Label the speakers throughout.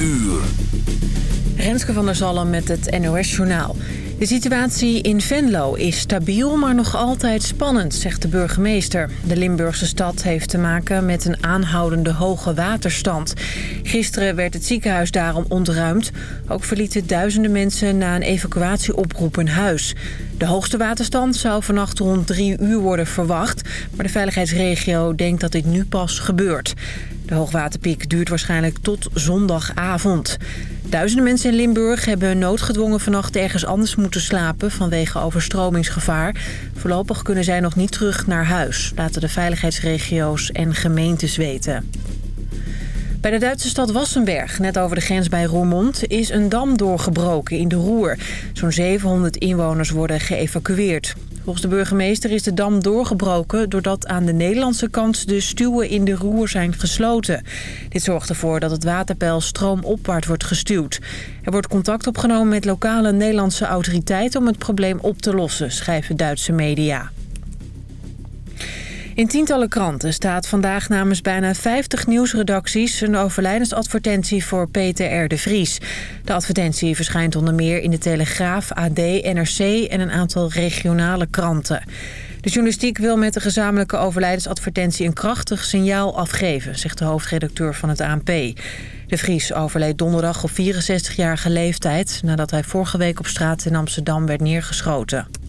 Speaker 1: uur.
Speaker 2: Renske van der Zalm met het NOS Journaal. De situatie in Venlo is stabiel, maar nog altijd spannend, zegt de burgemeester. De Limburgse stad heeft te maken met een aanhoudende hoge waterstand. Gisteren werd het ziekenhuis daarom ontruimd. Ook verlieten duizenden mensen na een evacuatieoproep hun huis. De hoogste waterstand zou vannacht rond drie uur worden verwacht... maar de veiligheidsregio denkt dat dit nu pas gebeurt. De hoogwaterpiek duurt waarschijnlijk tot zondagavond. Duizenden mensen in Limburg hebben noodgedwongen vannacht ergens anders moeten slapen vanwege overstromingsgevaar. Voorlopig kunnen zij nog niet terug naar huis, laten de veiligheidsregio's en gemeentes weten. Bij de Duitse stad Wassenberg, net over de grens bij Roermond, is een dam doorgebroken in de Roer. Zo'n 700 inwoners worden geëvacueerd. Volgens de burgemeester is de dam doorgebroken... doordat aan de Nederlandse kant de stuwen in de roer zijn gesloten. Dit zorgt ervoor dat het waterpeil stroomopwaarts wordt gestuwd. Er wordt contact opgenomen met lokale Nederlandse autoriteiten... om het probleem op te lossen, schrijven Duitse media. In tientallen kranten staat vandaag namens bijna 50 nieuwsredacties... een overlijdensadvertentie voor Peter de Vries. De advertentie verschijnt onder meer in de Telegraaf, AD, NRC... en een aantal regionale kranten. De journalistiek wil met de gezamenlijke overlijdensadvertentie... een krachtig signaal afgeven, zegt de hoofdredacteur van het ANP. De Vries overleed donderdag op 64-jarige leeftijd... nadat hij vorige week op straat in Amsterdam werd neergeschoten.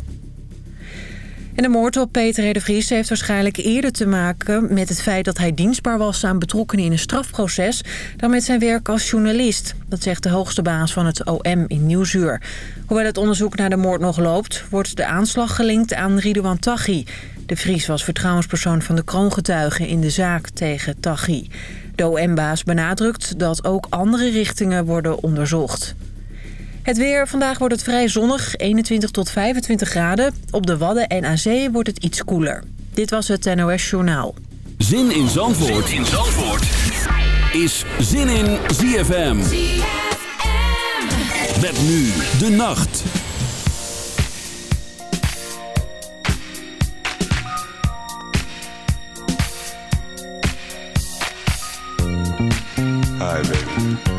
Speaker 2: De moord op Peter R. de Vries heeft waarschijnlijk eerder te maken met het feit dat hij dienstbaar was aan betrokkenen in een strafproces dan met zijn werk als journalist. Dat zegt de hoogste baas van het OM in Nieuwsuur. Hoewel het onderzoek naar de moord nog loopt, wordt de aanslag gelinkt aan Ridouan Taghi. De Vries was vertrouwenspersoon van de kroongetuigen in de zaak tegen Taghi. De OM-baas benadrukt dat ook andere richtingen worden onderzocht. Het weer. Vandaag wordt het vrij zonnig, 21 tot 25 graden. Op de Wadden en aan zee wordt het iets koeler. Dit was het NOS Journaal.
Speaker 1: Zin in Zandvoort, zin in Zandvoort. is Zin in ZFM. ZFM. Met nu de nacht.
Speaker 3: Hi, baby.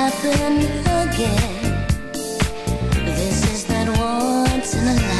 Speaker 4: happen again. This is that once in a lifetime.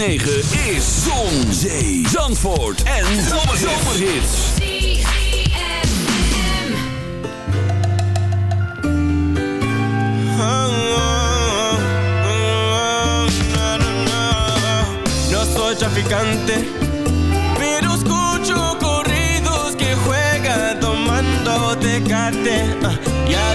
Speaker 1: 106.9 is Zon, Zee, Zandvoort en Zomerhits.
Speaker 5: No soy traficante, pero escucho corridos que juega tomando tecate. Ah, uh, ya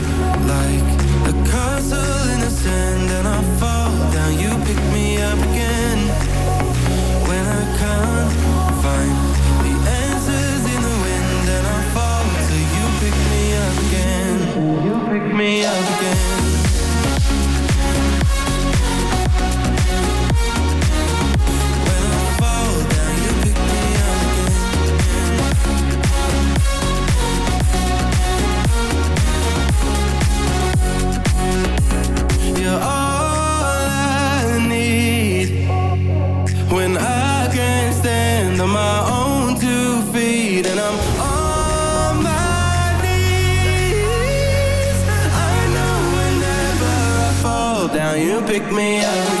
Speaker 5: yeah. me up.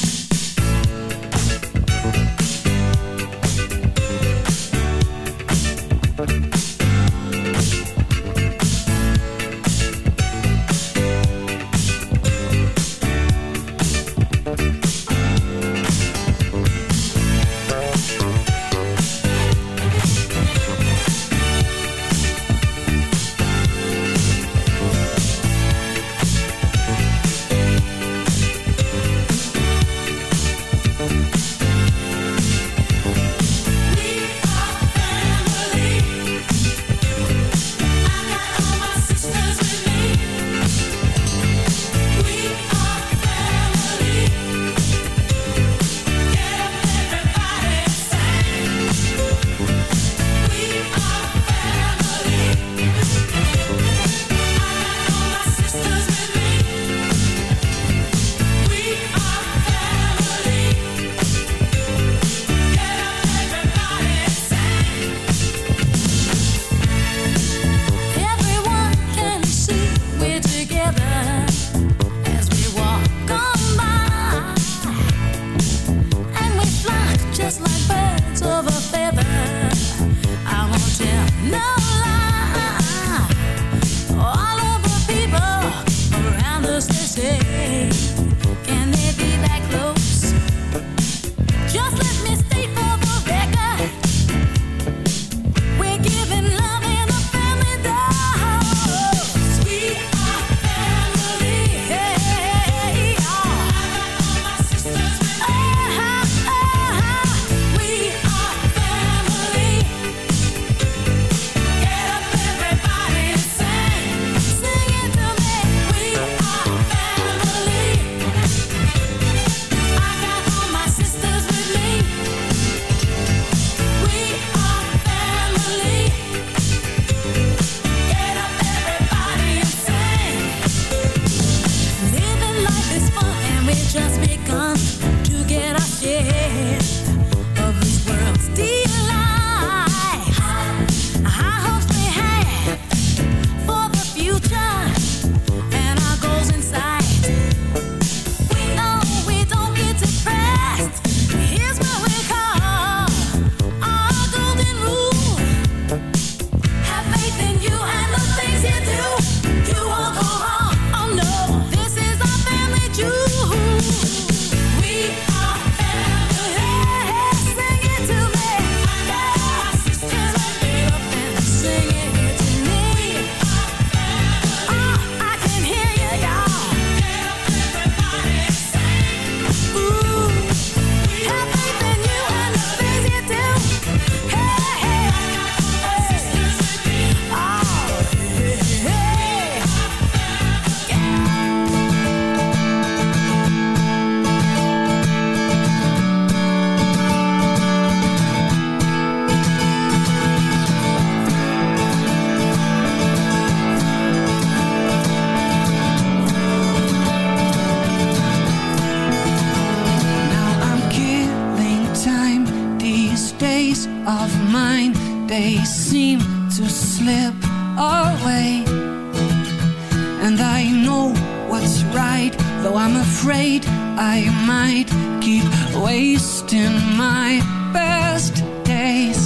Speaker 6: Know what's right, though I'm afraid I might keep wasting my best days.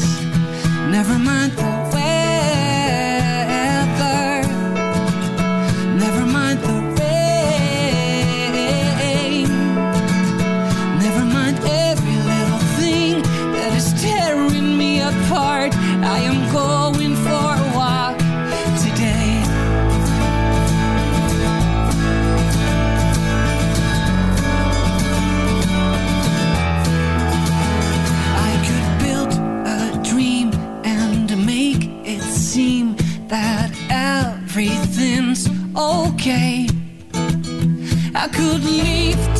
Speaker 6: Never mind the weather, I could leave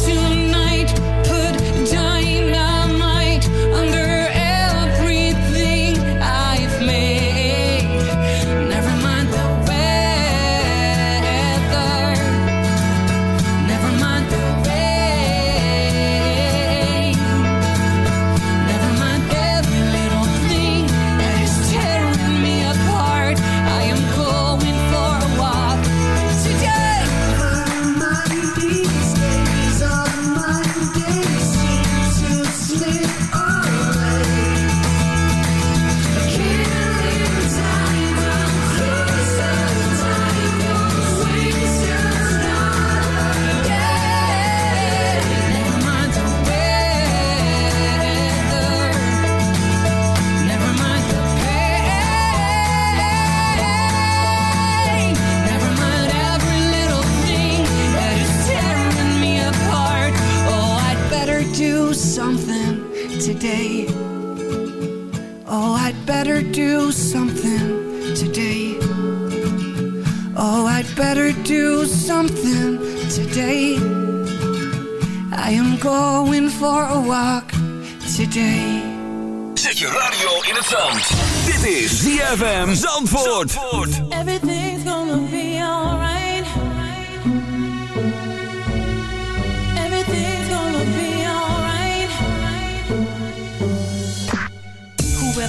Speaker 6: better do something today. Oh, I'd better do something today. I am going for a walk today.
Speaker 1: Zet je radio in het zand. Dit is ZFM Zandvoort.
Speaker 7: Everything's gonna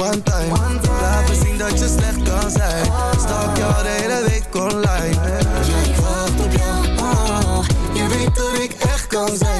Speaker 8: one time. One time. Laten zien dat je slecht kan zijn. Stalk jou de hele week online.
Speaker 4: Jij wacht op jou, oh.
Speaker 8: Je weet dat ik echt kan zijn.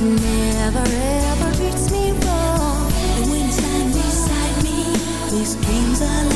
Speaker 4: never ever treats me wrong. And when beside me, these dreams are.